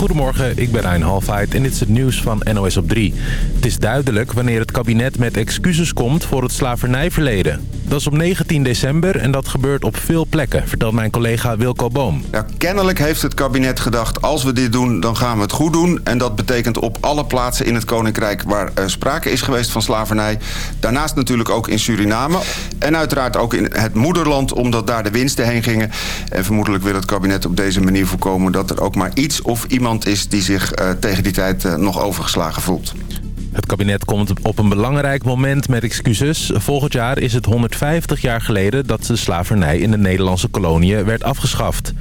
Goedemorgen, ik ben Rijn Halfheid en dit is het nieuws van NOS op 3. Het is duidelijk wanneer het kabinet met excuses komt voor het slavernijverleden. Dat is op 19 december en dat gebeurt op veel plekken, vertelt mijn collega Wilco Boom. Ja, kennelijk heeft het kabinet gedacht, als we dit doen, dan gaan we het goed doen. En dat betekent op alle plaatsen in het Koninkrijk waar uh, sprake is geweest van slavernij. Daarnaast natuurlijk ook in Suriname. En uiteraard ook in het moederland, omdat daar de winsten heen gingen. En vermoedelijk wil het kabinet op deze manier voorkomen dat er ook maar iets of iemand is die zich uh, tegen die tijd uh, nog overgeslagen voelt. Het kabinet komt op een belangrijk moment met excuses. Volgend jaar is het 150 jaar geleden dat de slavernij in de Nederlandse koloniën werd afgeschaft.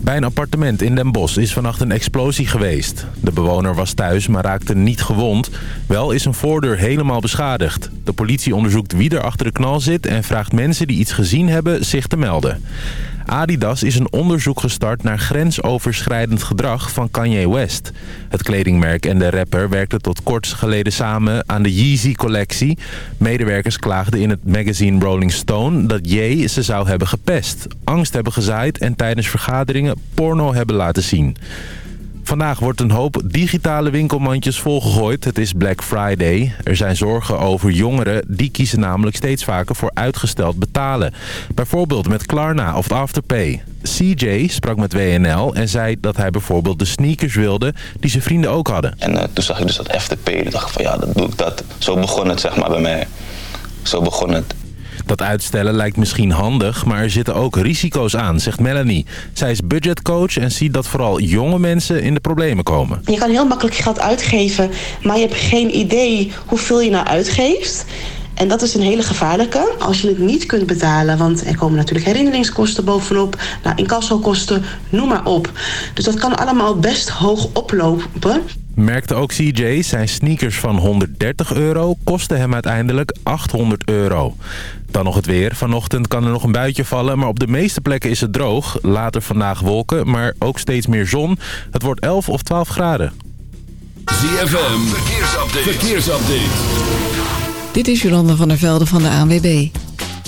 Bij een appartement in Den Bosch is vannacht een explosie geweest. De bewoner was thuis, maar raakte niet gewond. Wel is een voordeur helemaal beschadigd. De politie onderzoekt wie er achter de knal zit... en vraagt mensen die iets gezien hebben zich te melden. Adidas is een onderzoek gestart naar grensoverschrijdend gedrag van Kanye West. Het kledingmerk en de rapper werkten tot kort geleden samen aan de Yeezy-collectie. Medewerkers klaagden in het magazine Rolling Stone dat Ye ze zou hebben gepest, angst hebben gezaaid en tijdens vergaderingen porno hebben laten zien. Vandaag wordt een hoop digitale winkelmandjes volgegooid. Het is Black Friday. Er zijn zorgen over jongeren. Die kiezen namelijk steeds vaker voor uitgesteld betalen. Bijvoorbeeld met Klarna of Afterpay. CJ sprak met WNL en zei dat hij bijvoorbeeld de sneakers wilde die zijn vrienden ook hadden. En uh, toen zag ik dus dat Afterpay. Toen dacht ik van ja, dat doe ik dat. Zo begon het zeg maar bij mij. Zo begon het. Dat uitstellen lijkt misschien handig, maar er zitten ook risico's aan, zegt Melanie. Zij is budgetcoach en ziet dat vooral jonge mensen in de problemen komen. Je kan heel makkelijk geld uitgeven, maar je hebt geen idee hoeveel je nou uitgeeft. En dat is een hele gevaarlijke. Als je het niet kunt betalen, want er komen natuurlijk herinneringskosten bovenop, nou, incassokosten, noem maar op. Dus dat kan allemaal best hoog oplopen. Merkte ook CJ, zijn sneakers van 130 euro kosten hem uiteindelijk 800 euro. Dan nog het weer. Vanochtend kan er nog een buitje vallen, maar op de meeste plekken is het droog. Later vandaag wolken, maar ook steeds meer zon. Het wordt 11 of 12 graden. ZFM, verkeersupdate. verkeersupdate. Dit is Jolanda van der Velde van de ANWB.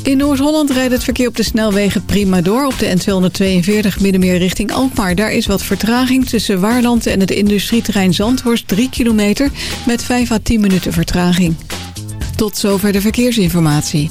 In Noord-Holland rijdt het verkeer op de snelwegen prima door. Op de N242 Middenmeer richting Alkmaar. Daar is wat vertraging tussen Waarland en het industrieterrein Zandhorst 3 kilometer... met 5 à 10 minuten vertraging. Tot zover de verkeersinformatie.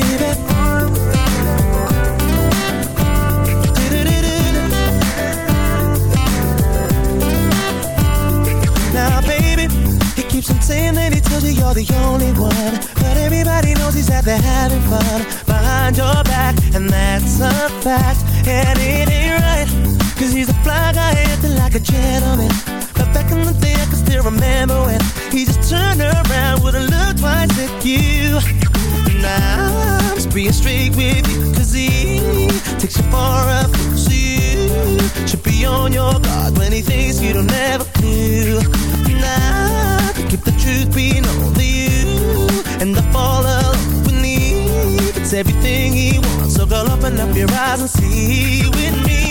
Keeps on saying that he tells you you're the only one. But everybody knows he's out there having fun behind your back, and that's a fact. And it ain't right, cause he's a fly guy acting like a gentleman. But back in the day, I can still remember when he just turned around, wouldn't look twice at you. Now I'm just being straight with you, cause he takes you far up, so you should be on your guard when he thinks you don't ever do. Now to keep the truth being only you, and I fall alone beneath. It's everything he wants, so girl, open up your eyes and see with me.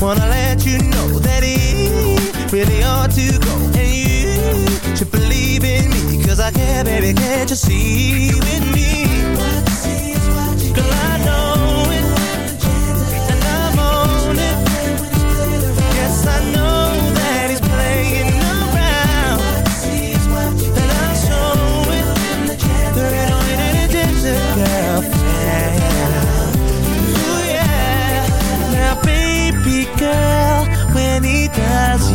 Wanna let you know that it really ought to go And you should believe in me Cause I care, baby, can't you see with me? What you see, what you see? Girl, I know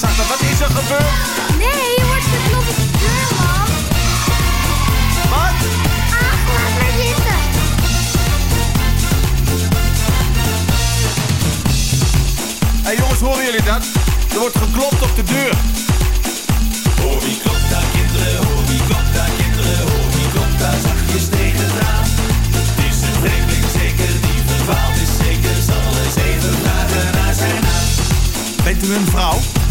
Wat? Wat is er gebeurd? Nee, je wordt geklopt op de deur, man. Wat? Ach, laat maar zitten. Hé hey jongens, horen jullie dat? Er wordt geklopt op de deur. Hoor wie klopt daar, kinderen? Hoor wie klopt daar, kinderen? Hoor wie klopt daar zachtjes tegen het raam? Het is een vreemdeling zeker, die verdwaald is zeker. Zal eens even vragen naar zijn naam. Bent u een vrouw?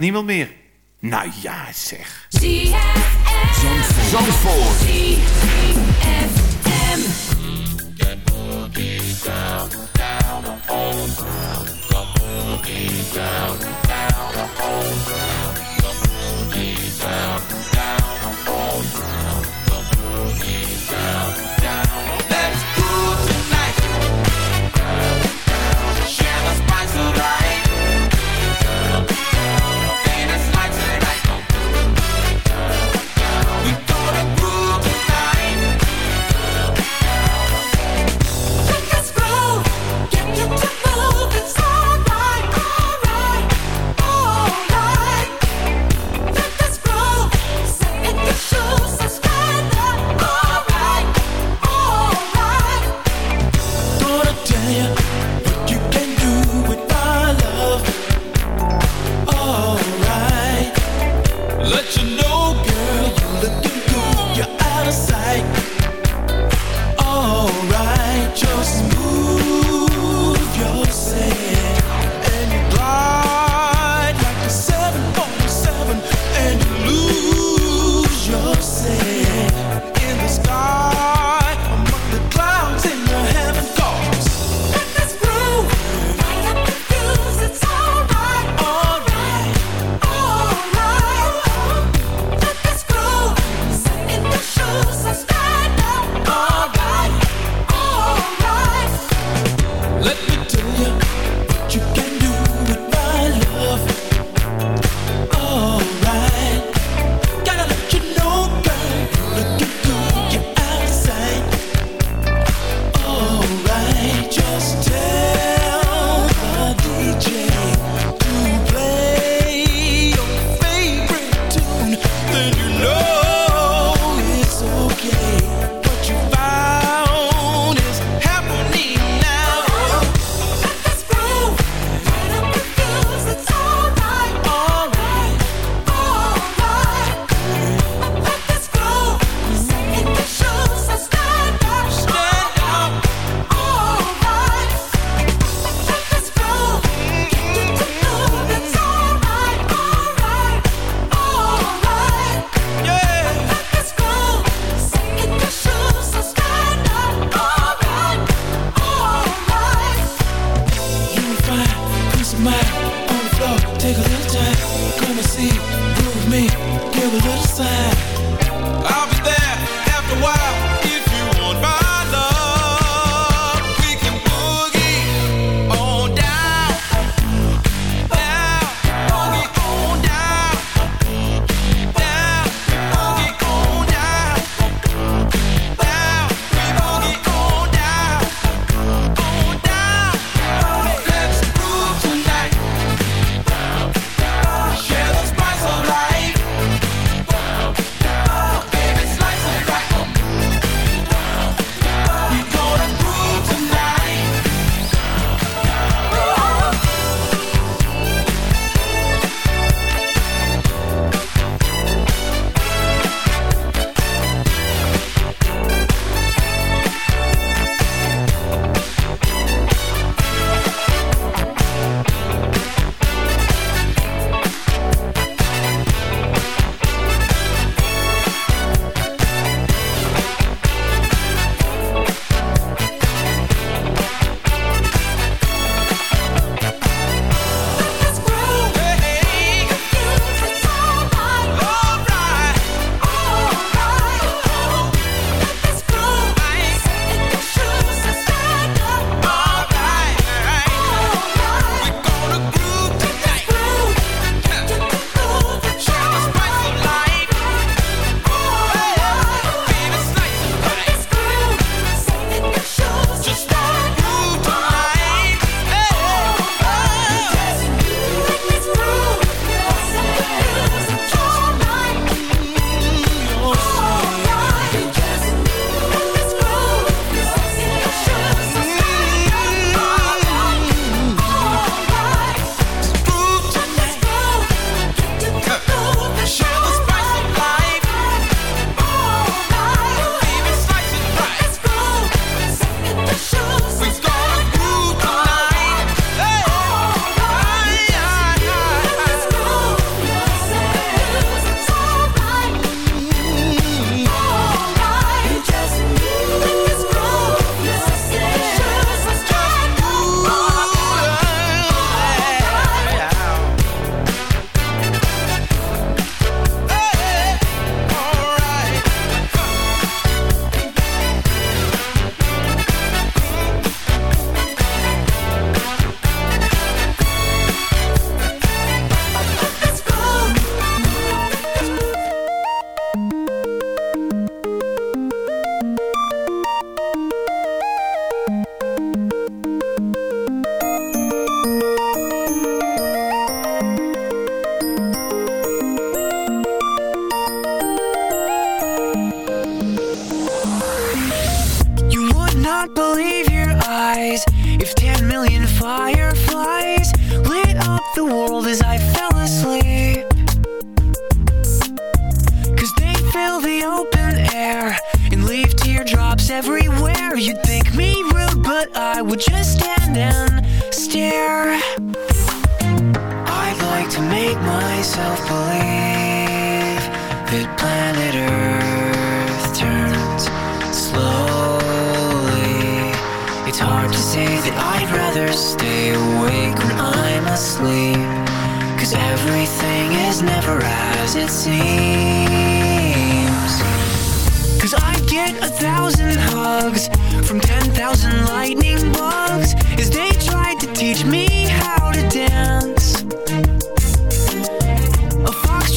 niemand meer. Nou ja, zeg. Zandvoort. Down, down, down, Alright, just move yourself.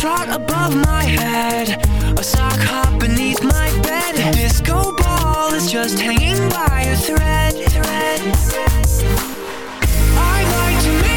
trot above my head. A sock hop beneath my bed. A disco ball is just hanging by a thread, thread. I like to make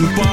some fun.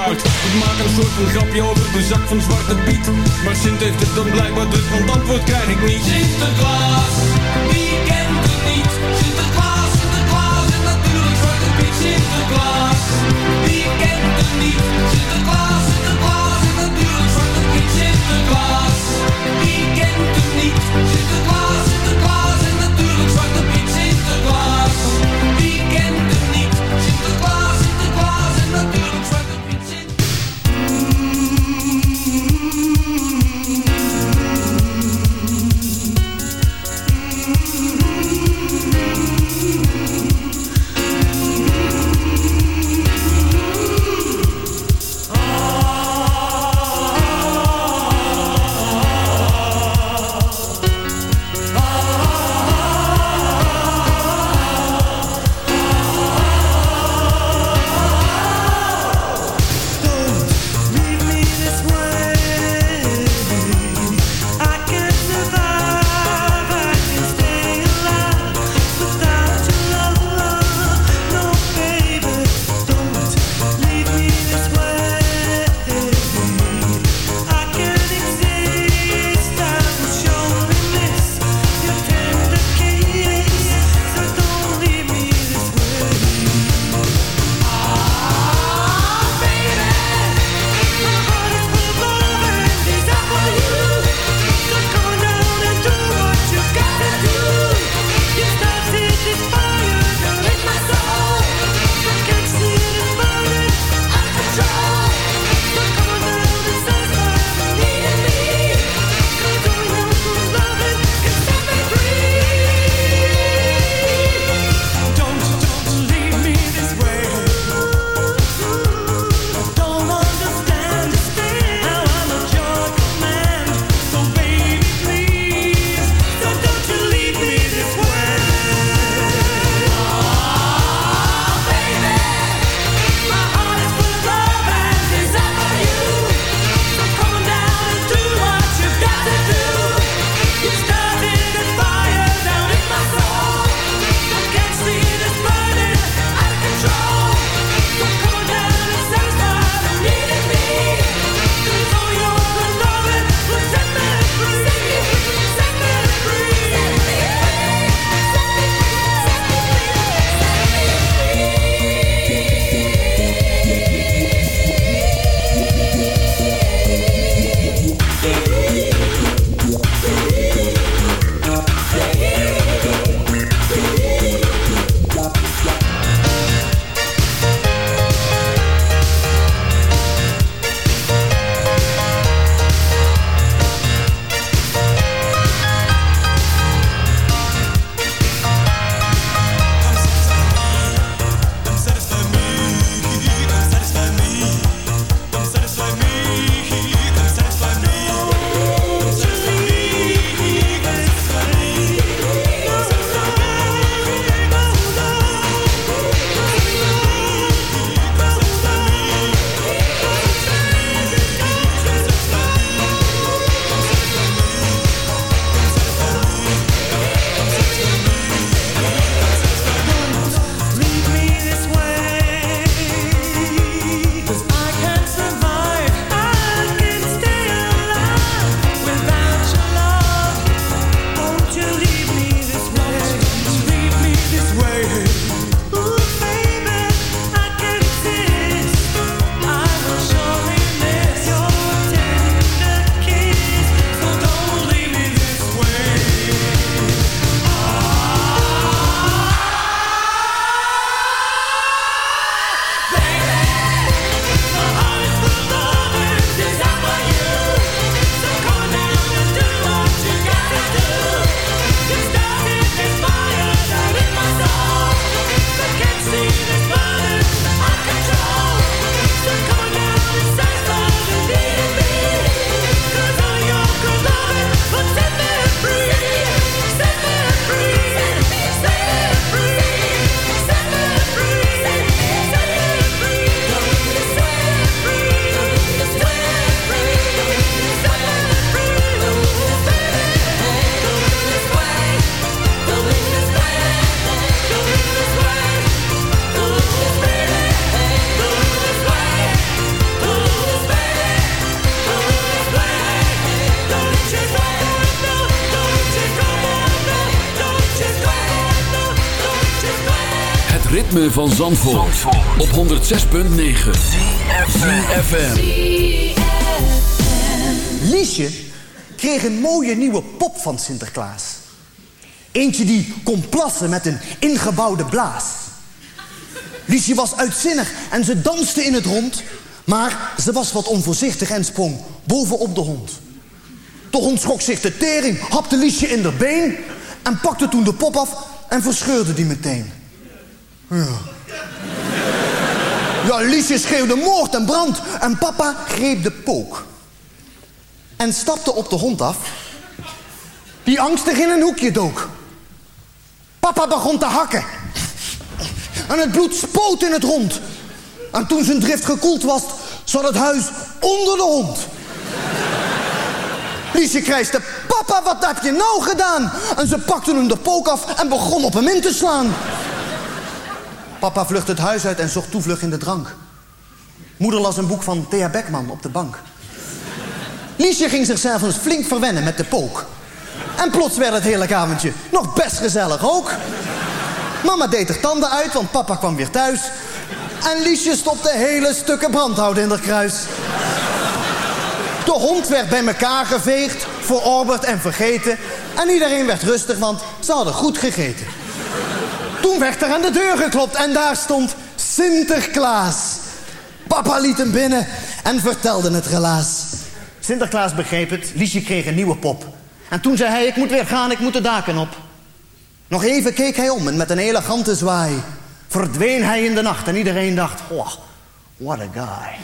Van Zandvoort, op 106.9 CFFM Liesje kreeg een mooie nieuwe pop van Sinterklaas. Eentje die kon plassen met een ingebouwde blaas. Liesje was uitzinnig en ze danste in het rond... maar ze was wat onvoorzichtig en sprong bovenop de hond. De hond schrok zich de tering, hapte Liesje in de been... en pakte toen de pop af en verscheurde die meteen. Ja. Ja, Liesje schreeuwde moord en brand en papa greep de pook. En stapte op de hond af, die angstig in een hoekje dook. Papa begon te hakken. En het bloed spoot in het rond. En toen zijn drift gekoeld was, zat het huis onder de hond. Liesje krijste, papa, wat heb je nou gedaan? En ze pakte hem de pook af en begon op hem in te slaan. Papa vluchtte het huis uit en zocht toevlucht in de drank. Moeder las een boek van Thea Beckman op de bank. Liesje ging zichzelf eens flink verwennen met de pook. En plots werd het hele avondje nog best gezellig ook. Mama deed er tanden uit, want papa kwam weer thuis. En Liesje stopte hele stukken brandhout in haar kruis. De hond werd bij elkaar geveegd, verorberd en vergeten. En iedereen werd rustig, want ze hadden goed gegeten. Toen werd er aan de deur geklopt en daar stond Sinterklaas. Papa liet hem binnen en vertelde het relaas. Sinterklaas begreep het, Liesje kreeg een nieuwe pop. En toen zei hij, ik moet weer gaan, ik moet de daken op. Nog even keek hij om en met een elegante zwaai... verdween hij in de nacht en iedereen dacht... Oh, what a guy.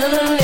still.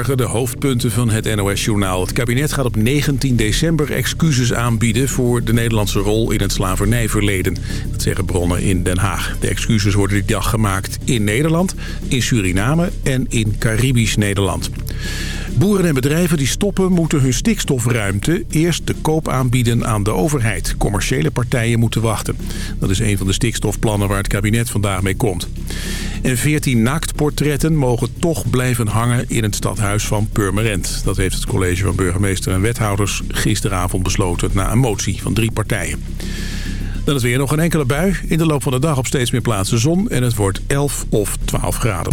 De hoofdpunten van het NOS-journaal. Het kabinet gaat op 19 december excuses aanbieden... voor de Nederlandse rol in het slavernijverleden. Dat zeggen bronnen in Den Haag. De excuses worden die dag gemaakt in Nederland, in Suriname en in Caribisch Nederland. Boeren en bedrijven die stoppen moeten hun stikstofruimte eerst de koop aanbieden aan de overheid. Commerciële partijen moeten wachten. Dat is een van de stikstofplannen waar het kabinet vandaag mee komt. En 14 naaktportretten mogen toch blijven hangen in het stadhuis van Purmerend. Dat heeft het college van burgemeester en wethouders gisteravond besloten na een motie van drie partijen. Dan is weer nog een enkele bui. In de loop van de dag op steeds meer plaatsen zon en het wordt 11 of 12 graden.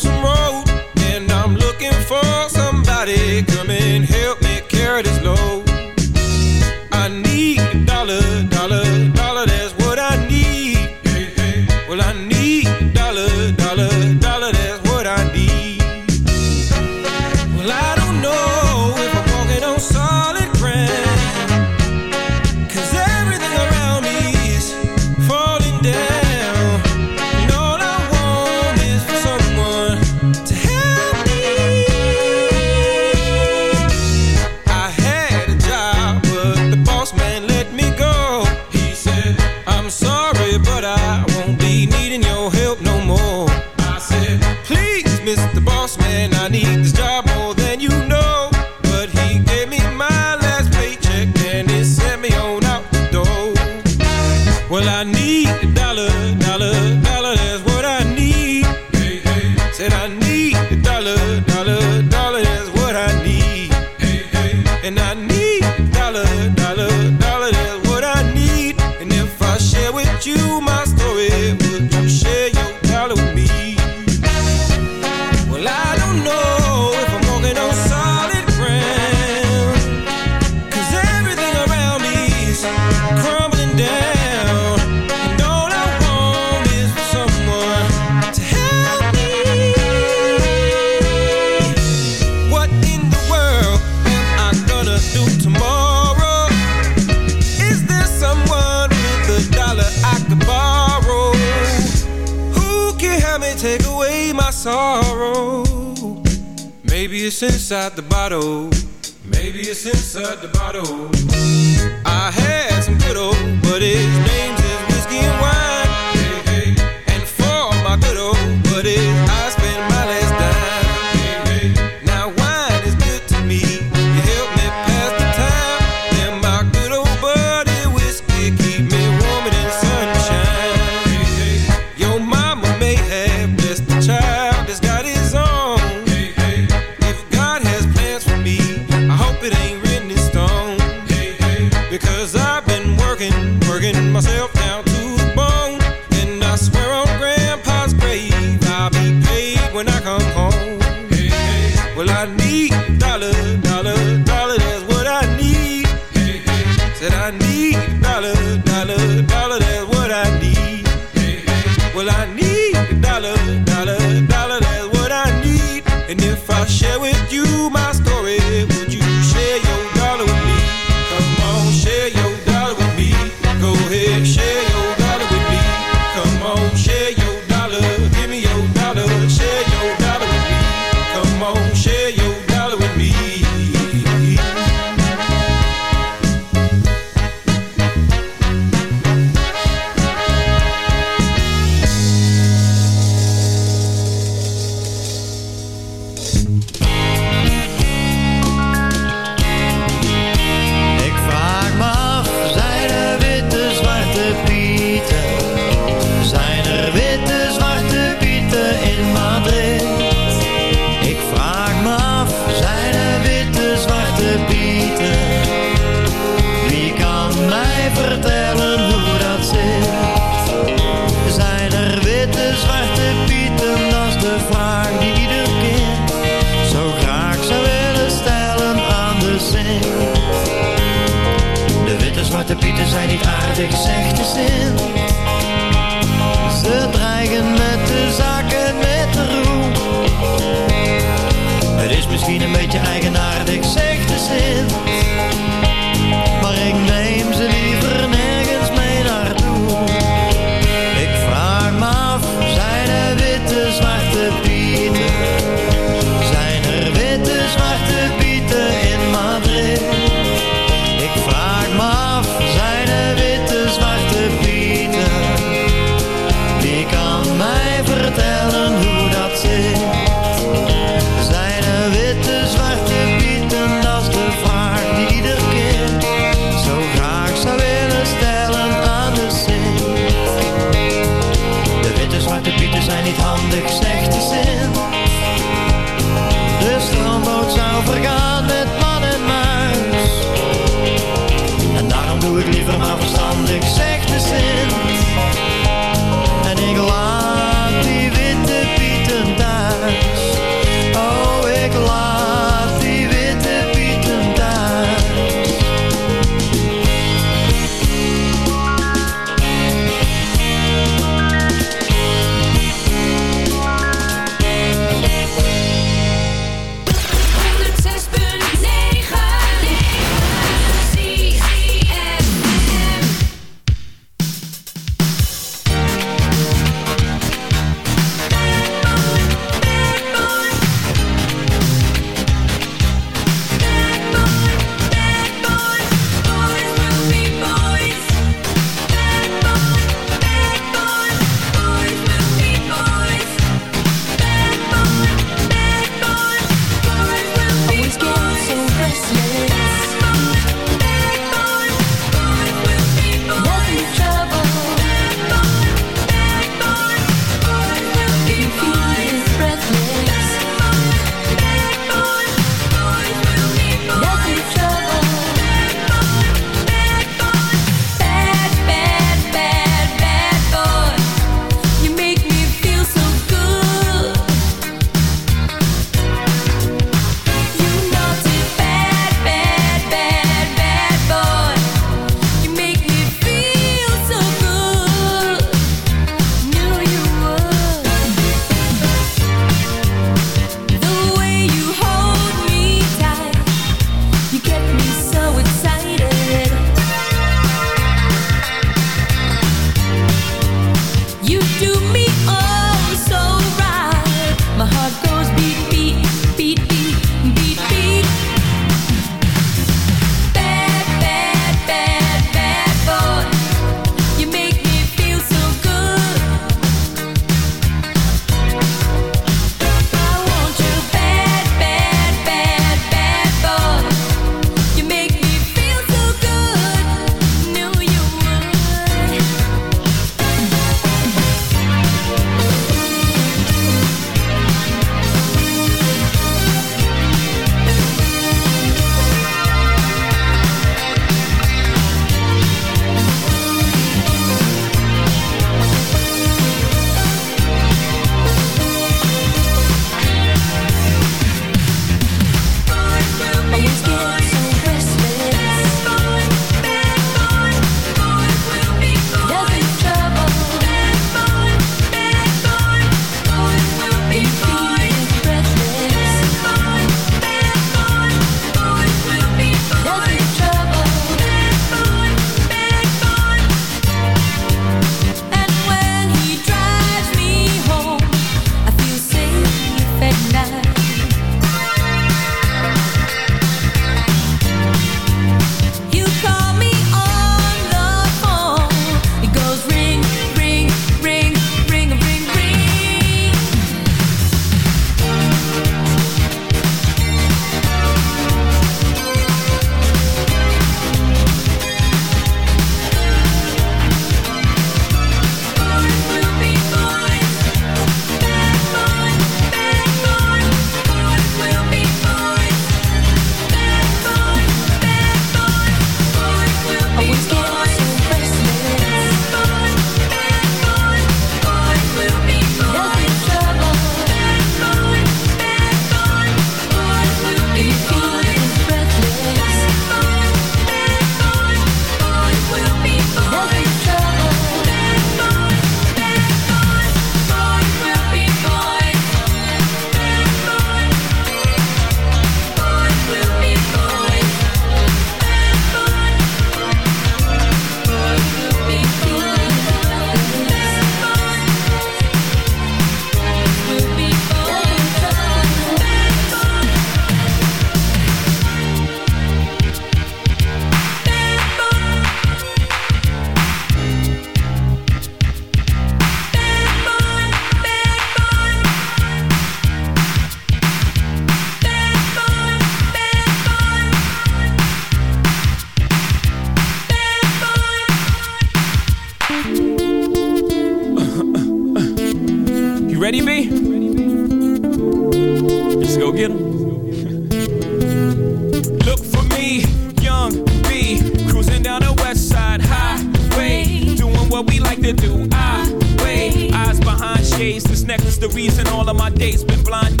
Go get get 'em. Look for me, young B, cruising down the west side highway, doing what we like to do. I wait, eyes behind shades. This necklace, the reason all of my dates been blind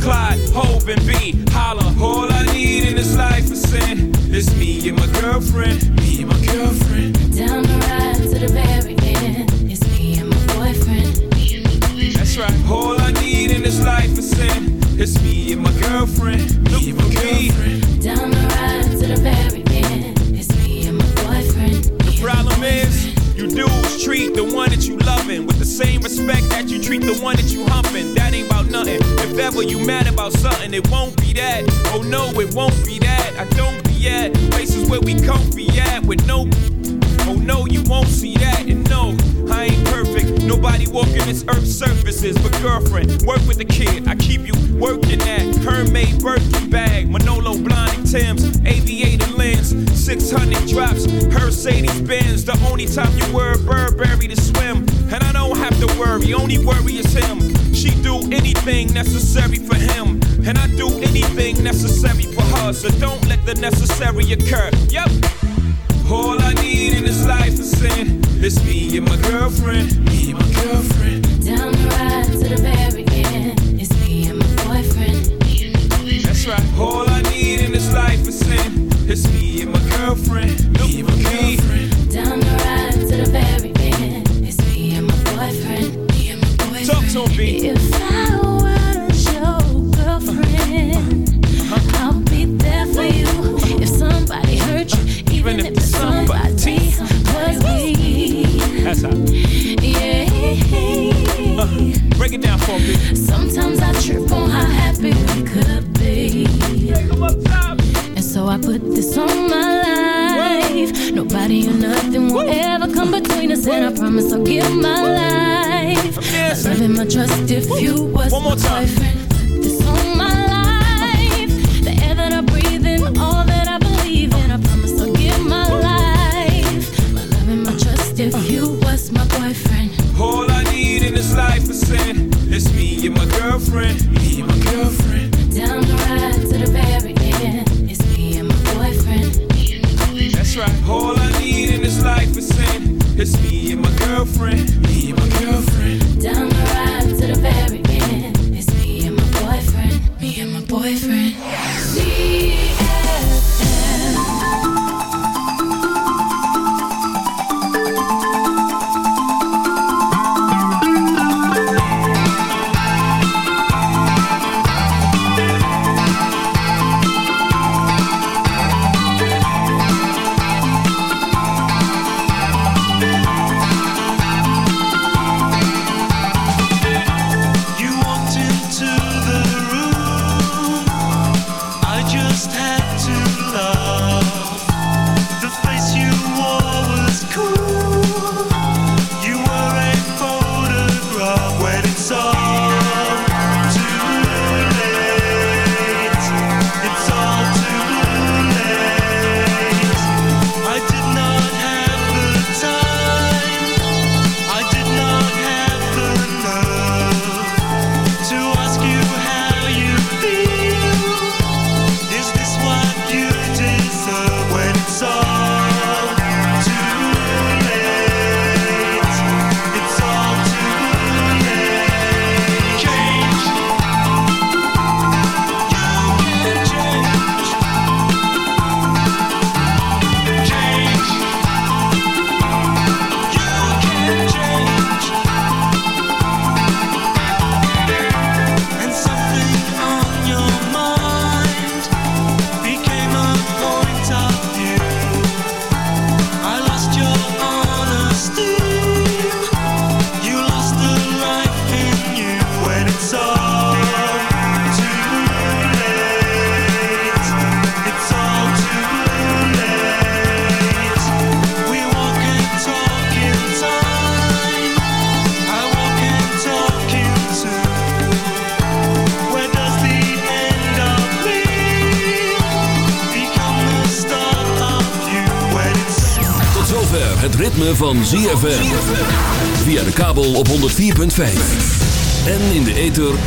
Clyde, Hope, and B. Holla, all I need in this life is sin. It's me and my girlfriend, me and my girlfriend. Down the ride to the very end. It's me and my boyfriend. That's right. All I need in this life is sin. It's me and my girlfriend. Look for me. Down the ride to the very end. It's me and my boyfriend. The problem is, you dudes treat the one that you loving with the same respect that you treat the one that you humping. That ain't about nothing. If ever you mad about something, it won't be that. Oh no, it won't be that. I don't be at places where we comfy at with no. Oh no, you won't see that. And no, I ain't perfect. Nobody walking this earth's surfaces. But girlfriend, work with the kid. I keep you working at Hermaid Birkin bag, Manolo Blahnik Tim's, aviator lens, 600 drops, Mercedes Benz. The only time you wear Burberry to swim. And I don't to worry, only worry is him. She do anything necessary for him. And I do anything necessary for her. So don't let the necessary occur. Yep. All I need in this life is sin. It's me and my girlfriend. Me and my girlfriend. Down the ride to the very end. It's me and my boyfriend. That's right. All I need in this life is sin. It's me and my girlfriend. Nobody nothing will ever come between us, and I promise I'll give my life. My love and my trust if you was One more my time. boyfriend. This on my life. The air that I breathe in, all that I believe in. I promise I'll give my life. My love and my trust if you was my boyfriend. All I need in this life is sin. It's me and my girlfriend. Me and my girlfriend. Down the ride to the very end. It's me and my boyfriend. That's right. All girlfriend.